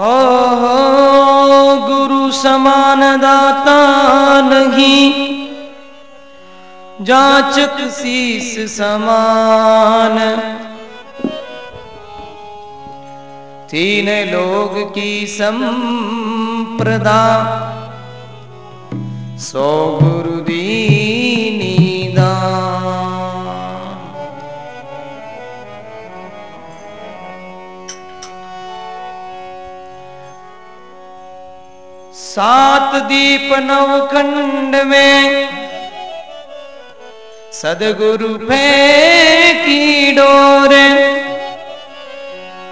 हो गुरु समान दाता नहीं। जाचक शीस समान। तीन लोग की संप्रदा। सो गुरु सात दीप नवखंड में सदगुरु की डोर।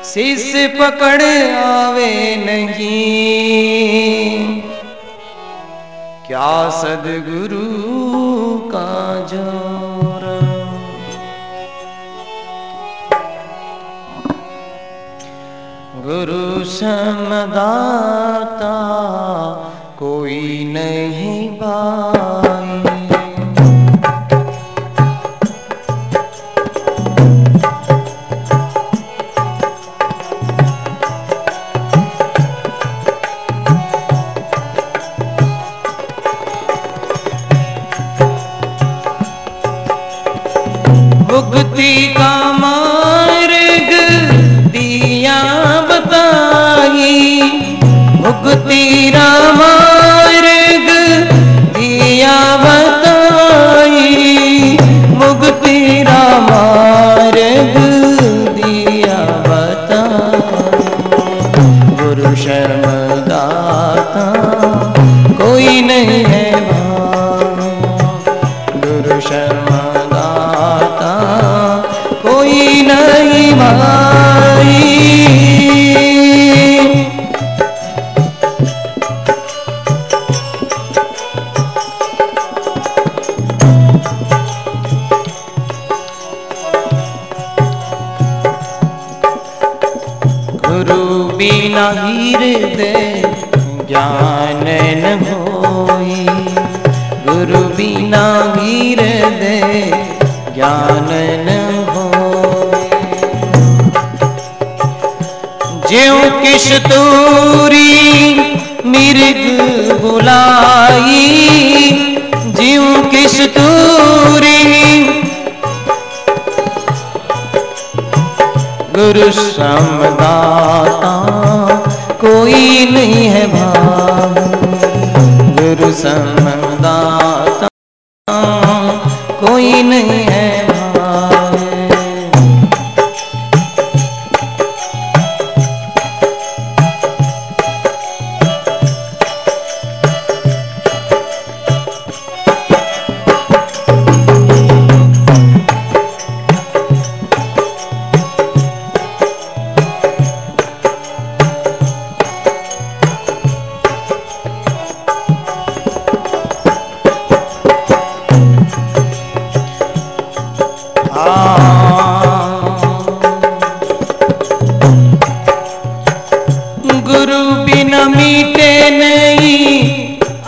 शिष्य पकड़ आवे नहीं। क्या सदगुरु का ज़ोर गुरु समदाता कोई नहीं गुरु बिना हृदय ज्ञान न होई। गुरु बिना हृदय ज्ञान न होई। ज्यों किस तूरी मिर्ग बुलाई, ज्यों किस तूरी गुरु समदाता कोई नहीं है भाग। गुरु समदाता कोई नहीं है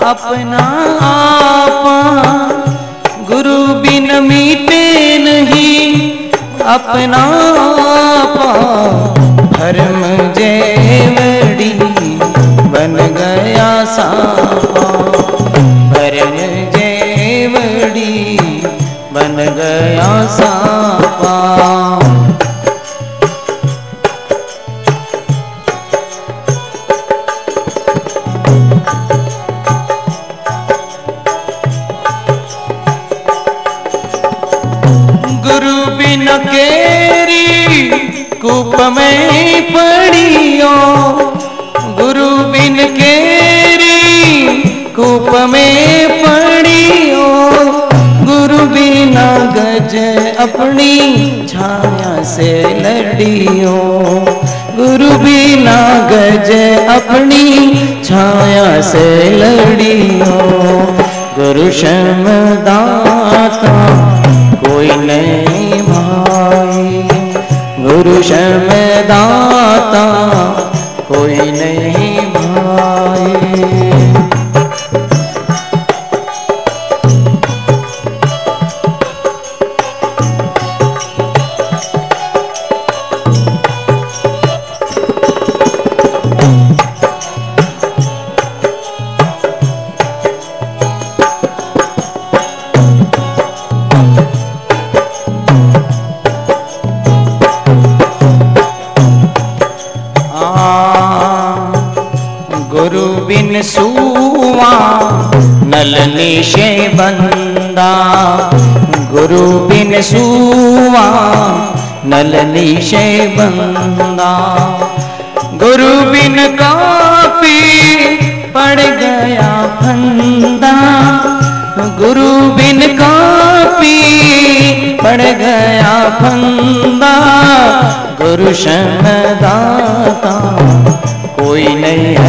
अपना आपा। गुरु बिन मीटे नहीं अपना आपा। धर्म जेवड़ी केरी, कूप में पड़ियो। गुरु बिन केरी, कूप में पड़ियो। गुरु बिना गज अपनी छाया से लड़ियो। गुरु बिना गज अपनी छाया से लड़ियो। गुरु शर्म दाता कोई नहीं भाई। गुरु शर्म दाता बिन सुआ नलनी निशे बंदा। गुरु बिन सुआ नलनी से बंदा। गुरु बिन काफ़ी पड़ गया फंदा। गुरु बिन काफ़ी पड़ गया फंदा। गुरु शरण दाता, कोई नहीं है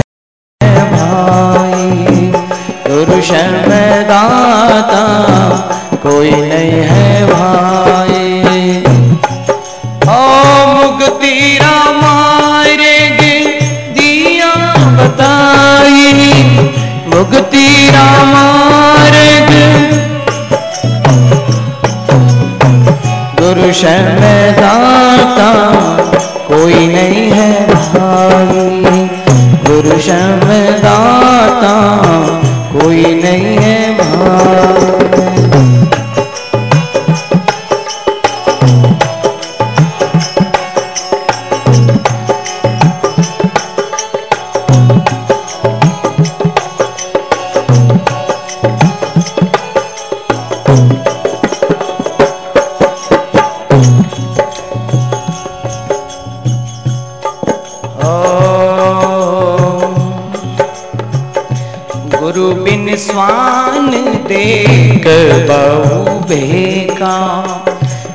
गुरु शमदाता कोई नहीं है भाई। ओ मुक्ति रामारेगे दिया बताई, मुक्ति रामार्ग गुरु शमदाता कोई नहीं है भाई। गुरु शमदाता कोई नहीं है भाई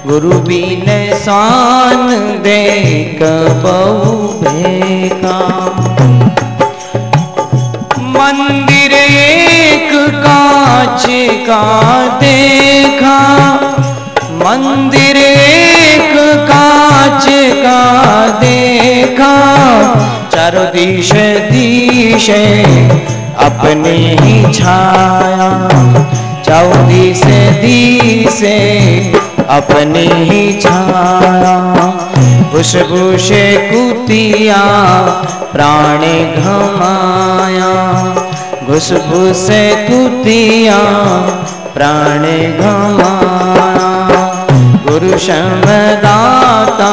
गुरु बिन शान देख बहु बेका मंदिर एक कांच का देखा। मंदिर एक कांच का देखा। चारों दिश दिशे अपनी ही छाया। चौदी से दिशे अपनी ही छाया, खुशबू से कुतिया, प्राणी घमाया। खुशबू से कुतिया, प्राणी घमाया। गुरु शमदाता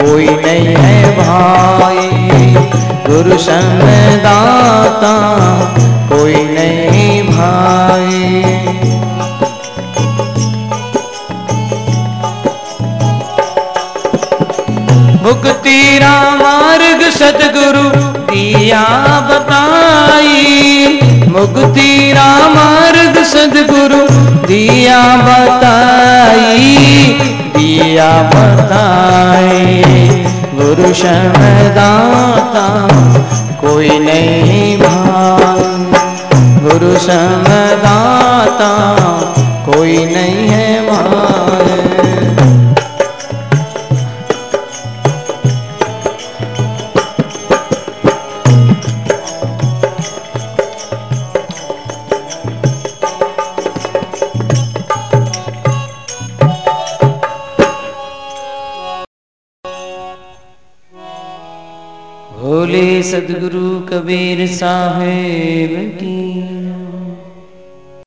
कोई नहीं है भाई। गुरु शमदाता दिया बताई, मुक्ति मार्ग सदगुरु दिया बताई दिया बताई गुरु शमदाता कोई नहीं भाई गुरु शमदाता भोले सदगुरु कबीर साहेब की।